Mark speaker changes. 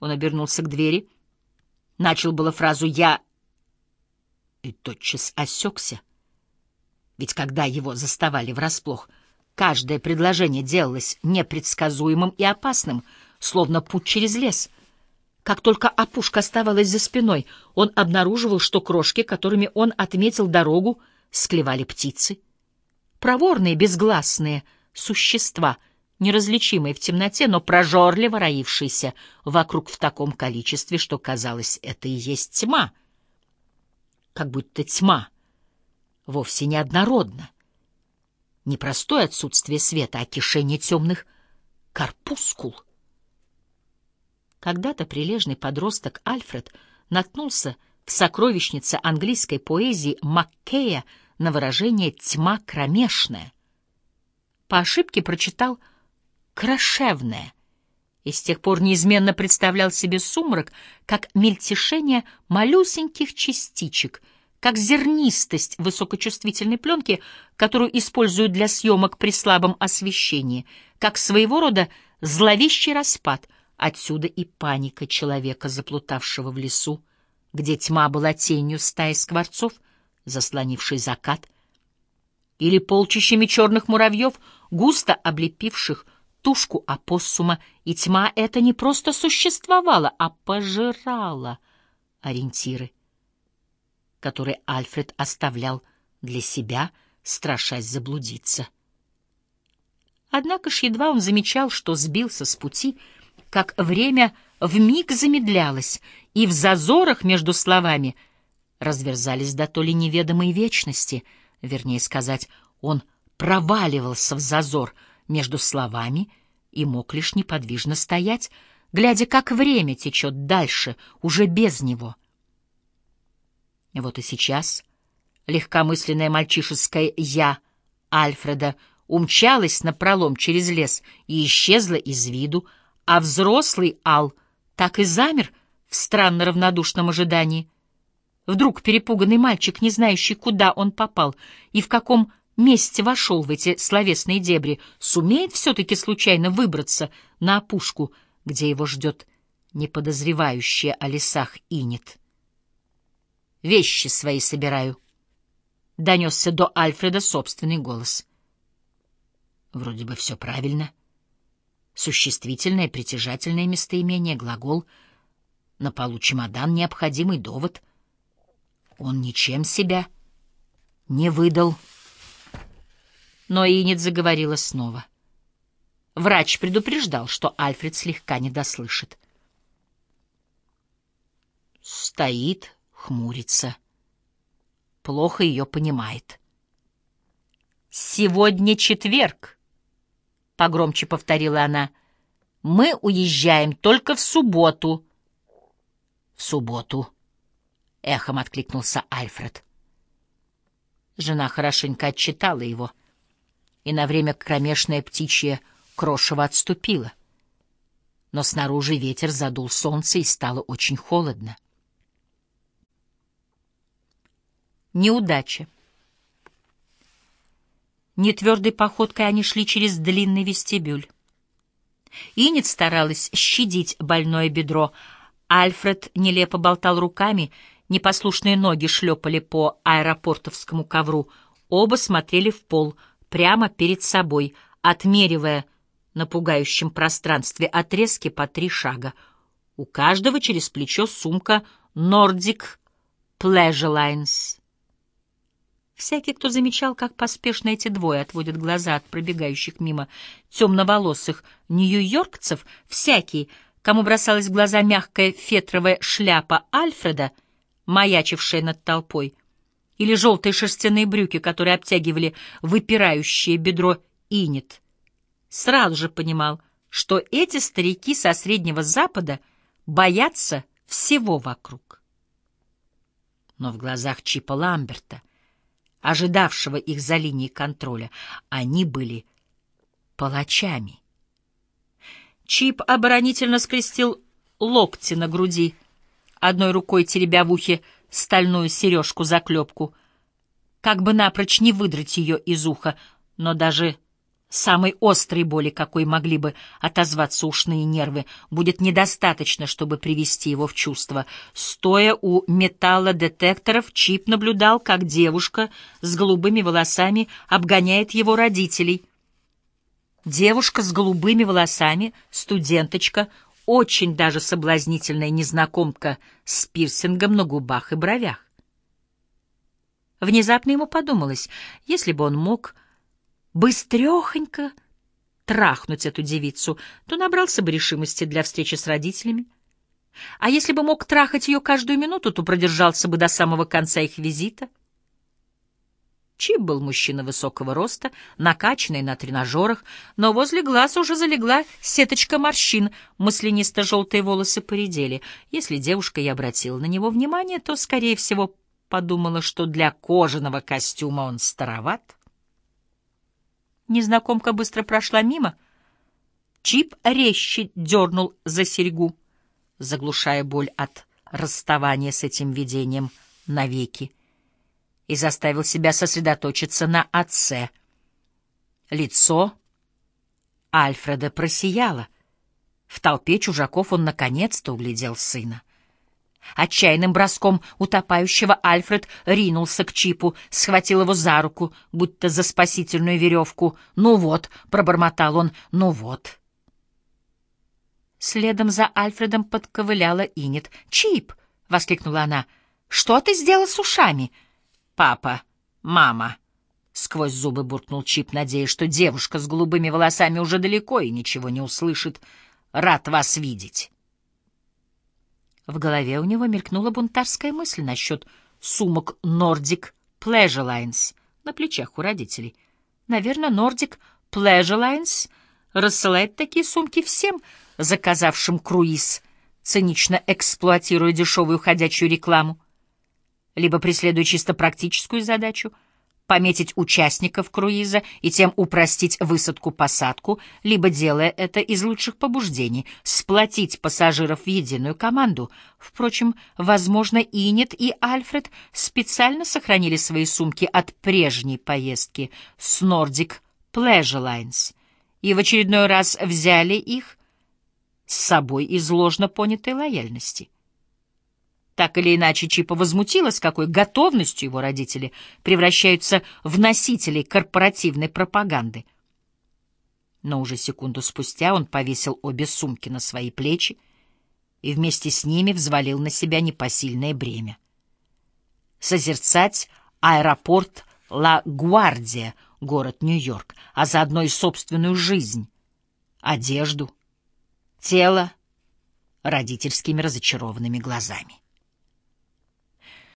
Speaker 1: Он обернулся к двери, начал было фразу «я» и тотчас осекся. Ведь когда его заставали врасплох, каждое предложение делалось непредсказуемым и опасным, словно путь через лес. Как только опушка оставалась за спиной, он обнаруживал, что крошки, которыми он отметил дорогу, склевали птицы. Проворные, безгласные существа, неразличимые в темноте, но прожорливо роившиеся вокруг в таком количестве, что казалось, это и есть тьма. Как будто тьма вовсе не однородна. Не простое отсутствие света, а кишение темных корпускул. Когда-то прилежный подросток Альфред наткнулся в сокровищнице английской поэзии Маккея на выражение «тьма кромешная». По ошибке прочитал «крошевная» и с тех пор неизменно представлял себе сумрак как мельтешение малюсеньких частичек, как зернистость высокочувствительной пленки, которую используют для съемок при слабом освещении, как своего рода зловещий распад, отсюда и паника человека, заплутавшего в лесу, где тьма была тенью стаи скворцов, заслонившей закат, или полчищами черных муравьев, густо облепивших тушку опоссума, и тьма эта не просто существовала, а пожирала ориентиры, которые Альфред оставлял для себя, страшась заблудиться. Однако ж едва он замечал, что сбился с пути, как время вмиг замедлялось, и в зазорах между словами разверзались до то ли неведомой вечности, вернее сказать, он проваливался в зазор — между словами и мог лишь неподвижно стоять, глядя, как время течет дальше, уже без него. Вот и сейчас легкомысленное мальчишеское «я» Альфреда умчалась напролом через лес и исчезла из виду, а взрослый Ал так и замер в странно равнодушном ожидании. Вдруг перепуганный мальчик, не знающий, куда он попал и в каком месте вошел в эти словесные дебри, сумеет все-таки случайно выбраться на опушку, где его ждет неподозревающая о лесах инет. «Вещи свои собираю», — донесся до Альфреда собственный голос. Вроде бы все правильно. Существительное, притяжательное местоимение, глагол. На полу чемодан — необходимый довод. Он ничем себя не выдал. Но Инет заговорила снова. Врач предупреждал, что Альфред слегка недослышит. Стоит, хмурится. Плохо ее понимает. «Сегодня четверг», — погромче повторила она. «Мы уезжаем только в субботу». «В субботу», — эхом откликнулся Альфред. Жена хорошенько отчитала его — и на время кромешное птичье крошево отступило. Но снаружи ветер задул солнце, и стало очень холодно. Неудача. Нетвердой походкой они шли через длинный вестибюль. Инет старалась щадить больное бедро. Альфред нелепо болтал руками, непослушные ноги шлепали по аэропортовскому ковру. Оба смотрели в пол — прямо перед собой, отмеривая на пугающем пространстве отрезки по три шага. У каждого через плечо сумка Nordic Pleasure Lines. Всякий, кто замечал, как поспешно эти двое отводят глаза от пробегающих мимо темноволосых нью-йоркцев, всякий, кому бросалась в глаза мягкая фетровая шляпа Альфреда, маячившая над толпой, или желтые шерстяные брюки, которые обтягивали выпирающее бедро инет, сразу же понимал, что эти старики со Среднего Запада боятся всего вокруг. Но в глазах Чипа Ламберта, ожидавшего их за линией контроля, они были палачами. Чип оборонительно скрестил локти на груди, одной рукой теребя в ухе стальную сережку-заклепку, как бы напрочь не выдрать ее из уха, но даже самой острой боли, какой могли бы отозваться ушные нервы, будет недостаточно, чтобы привести его в чувство. Стоя у металлодетекторов, Чип наблюдал, как девушка с голубыми волосами обгоняет его родителей. Девушка с голубыми волосами, студенточка, очень даже соблазнительная незнакомка с пирсингом на губах и бровях. Внезапно ему подумалось, если бы он мог быстрехонько трахнуть эту девицу, то набрался бы решимости для встречи с родителями. А если бы мог трахать ее каждую минуту, то продержался бы до самого конца их визита. Чип был мужчина высокого роста, накачанный на тренажерах, но возле глаз уже залегла сеточка морщин, маслянисто-желтые волосы поредели. Если девушка и обратила на него внимание, то, скорее всего, подумала, что для кожаного костюма он староват. Незнакомка быстро прошла мимо. Чип резче дернул за серьгу, заглушая боль от расставания с этим видением навеки, и заставил себя сосредоточиться на отце. Лицо Альфреда просияло. В толпе чужаков он наконец-то углядел сына. Отчаянным броском утопающего Альфред ринулся к Чипу, схватил его за руку, будто за спасительную веревку. «Ну вот», — пробормотал он, — «ну вот». Следом за Альфредом подковыляла Инет. «Чип!» — воскликнула она. «Что ты сделал с ушами?» «Папа, мама!» — сквозь зубы буркнул Чип, надеясь, что девушка с голубыми волосами уже далеко и ничего не услышит. «Рад вас видеть!» В голове у него мелькнула бунтарская мысль насчет сумок Nordic Pleasure Lines на плечах у родителей. Наверное, Nordic Pleasure Lines рассылает такие сумки всем, заказавшим круиз, цинично эксплуатируя дешевую ходячую рекламу, либо преследуя чисто практическую задачу — пометить участников круиза и тем упростить высадку-посадку, либо, делая это из лучших побуждений, сплотить пассажиров в единую команду. Впрочем, возможно, Инет и Альфред специально сохранили свои сумки от прежней поездки с Nordic Pleasure Lines и в очередной раз взяли их с собой из ложно понятой лояльности. Так или иначе, Чипа возмутилась, с какой готовностью его родители превращаются в носителей корпоративной пропаганды. Но уже секунду спустя он повесил обе сумки на свои плечи и вместе с ними взвалил на себя непосильное бремя. Созерцать аэропорт Ла Гвардия, город Нью-Йорк, а заодно и собственную жизнь, одежду, тело родительскими разочарованными глазами.